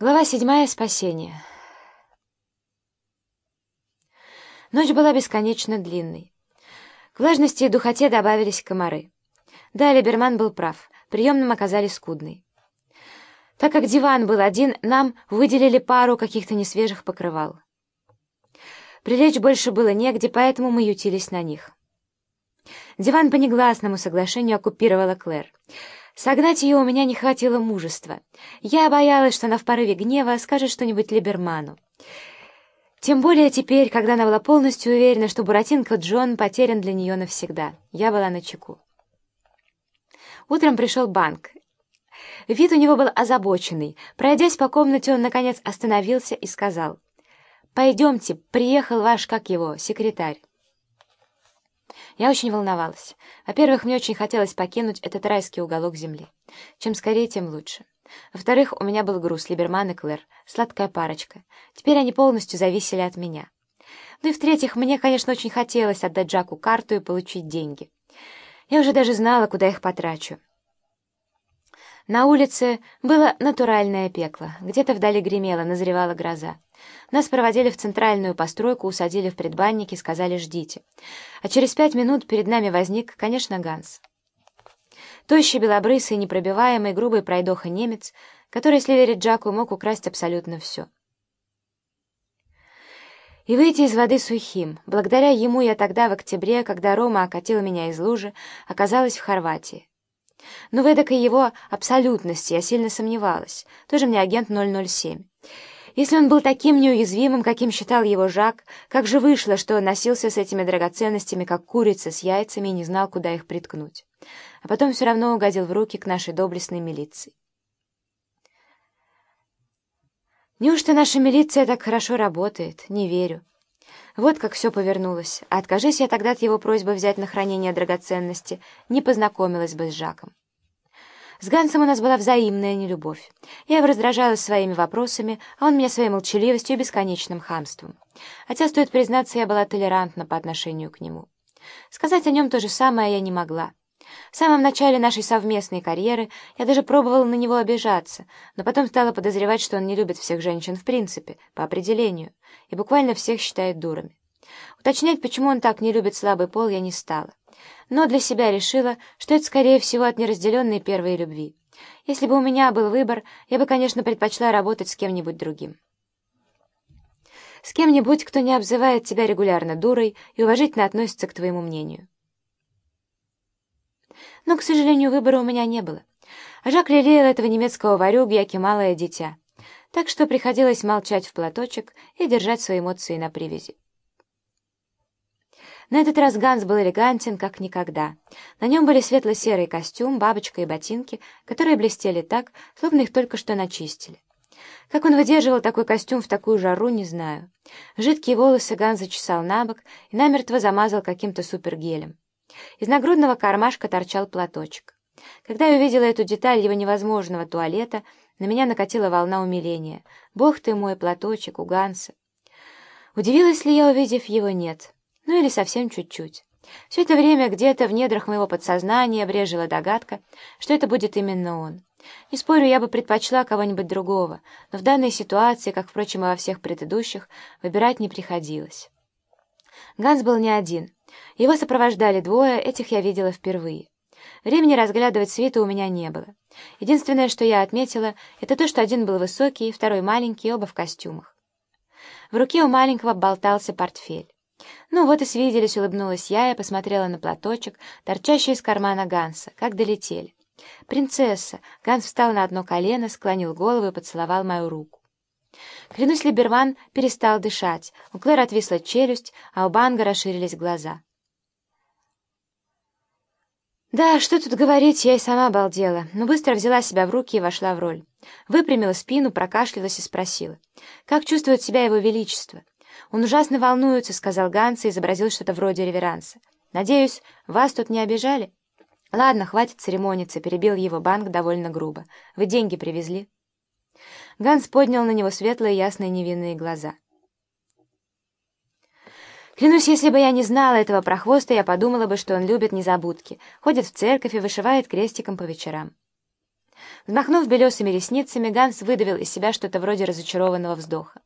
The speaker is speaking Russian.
Глава седьмая. Спасение. Ночь была бесконечно длинной. К влажности и духоте добавились комары. Да, Либерман был прав, приемным оказались скудной. Так как диван был один, нам выделили пару каких-то несвежих покрывал. Прилечь больше было негде, поэтому мы ютились на них. Диван по негласному соглашению оккупировала Клэр. Согнать ее у меня не хватило мужества. Я боялась, что она в порыве гнева скажет что-нибудь Либерману. Тем более теперь, когда она была полностью уверена, что Буратинка Джон потерян для нее навсегда. Я была на чеку. Утром пришел банк. Вид у него был озабоченный. Пройдясь по комнате, он, наконец, остановился и сказал, «Пойдемте, приехал ваш, как его, секретарь». Я очень волновалась. Во-первых, мне очень хотелось покинуть этот райский уголок земли. Чем скорее, тем лучше. Во-вторых, у меня был груз, Либерман и Клэр, сладкая парочка. Теперь они полностью зависели от меня. Ну и в-третьих, мне, конечно, очень хотелось отдать Джаку карту и получить деньги. Я уже даже знала, куда их потрачу. На улице было натуральное пекло. Где-то вдали гремело, назревала гроза. Нас проводили в центральную постройку, усадили в предбанники, сказали «ждите». А через пять минут перед нами возник, конечно, Ганс. Тощий, белобрысый, непробиваемый, грубый пройдоха немец, который, если верить Джаку, мог украсть абсолютно все. И выйти из воды сухим. Благодаря ему я тогда, в октябре, когда Рома окатил меня из лужи, оказалась в Хорватии. Но в эдакой его абсолютности я сильно сомневалась. Тоже мне агент 007. Если он был таким неуязвимым, каким считал его Жак, как же вышло, что он носился с этими драгоценностями, как курица с яйцами, и не знал, куда их приткнуть. А потом все равно угодил в руки к нашей доблестной милиции. Неужто наша милиция так хорошо работает? Не верю. Вот как все повернулось. Откажись я тогда от его просьбы взять на хранение драгоценности, не познакомилась бы с Жаком. С Гансом у нас была взаимная нелюбовь. Я его раздражала своими вопросами, а он меня своей молчаливостью и бесконечным хамством. Хотя, стоит признаться, я была толерантна по отношению к нему. Сказать о нем то же самое я не могла. В самом начале нашей совместной карьеры я даже пробовала на него обижаться, но потом стала подозревать, что он не любит всех женщин в принципе, по определению, и буквально всех считает дурами. Уточнять, почему он так не любит слабый пол, я не стала. Но для себя решила, что это, скорее всего, от неразделенной первой любви. Если бы у меня был выбор, я бы, конечно, предпочла работать с кем-нибудь другим. С кем-нибудь, кто не обзывает тебя регулярно дурой и уважительно относится к твоему мнению. Но, к сожалению, выбора у меня не было. Жак лелеял этого немецкого варюги, яки малое дитя. Так что приходилось молчать в платочек и держать свои эмоции на привязи. На этот раз Ганс был элегантен, как никогда. На нем были светло-серый костюм, бабочка и ботинки, которые блестели так, словно их только что начистили. Как он выдерживал такой костюм в такую жару, не знаю. Жидкие волосы Ганс зачесал на бок и намертво замазал каким-то супергелем. Из нагрудного кармашка торчал платочек. Когда я увидела эту деталь его невозможного туалета, на меня накатила волна умиления. «Бог ты мой, платочек у Ганса!» Удивилась ли я, увидев его? Нет. Ну или совсем чуть-чуть. Все это время где-то в недрах моего подсознания брежила догадка, что это будет именно он. Не спорю, я бы предпочла кого-нибудь другого, но в данной ситуации, как, впрочем, и во всех предыдущих, выбирать не приходилось. Ганс был не один — его сопровождали двое, этих я видела впервые. Времени разглядывать свиту у меня не было. Единственное, что я отметила, это то, что один был высокий, второй маленький, оба в костюмах. В руке у маленького болтался портфель. «Ну вот и свиделись», — улыбнулась я и посмотрела на платочек, торчащий из кармана Ганса, как долетели. «Принцесса!» — Ганс встал на одно колено, склонил голову и поцеловал мою руку. Клянусь, Либерман перестал дышать, у Клэр отвисла челюсть, а у Банга расширились глаза. Да, что тут говорить, я и сама обалдела, но быстро взяла себя в руки и вошла в роль. Выпрямила спину, прокашлялась и спросила. «Как чувствует себя его величество?» «Он ужасно волнуется», — сказал Ганс и изобразил что-то вроде реверанса. «Надеюсь, вас тут не обижали?» «Ладно, хватит церемониться», — перебил его банк довольно грубо. «Вы деньги привезли?» Ганс поднял на него светлые, ясные, невинные глаза. Клянусь, если бы я не знала этого прохвоста, я подумала бы, что он любит незабудки, ходит в церковь и вышивает крестиком по вечерам. Взмахнув белесыми ресницами, Ганс выдавил из себя что-то вроде разочарованного вздоха.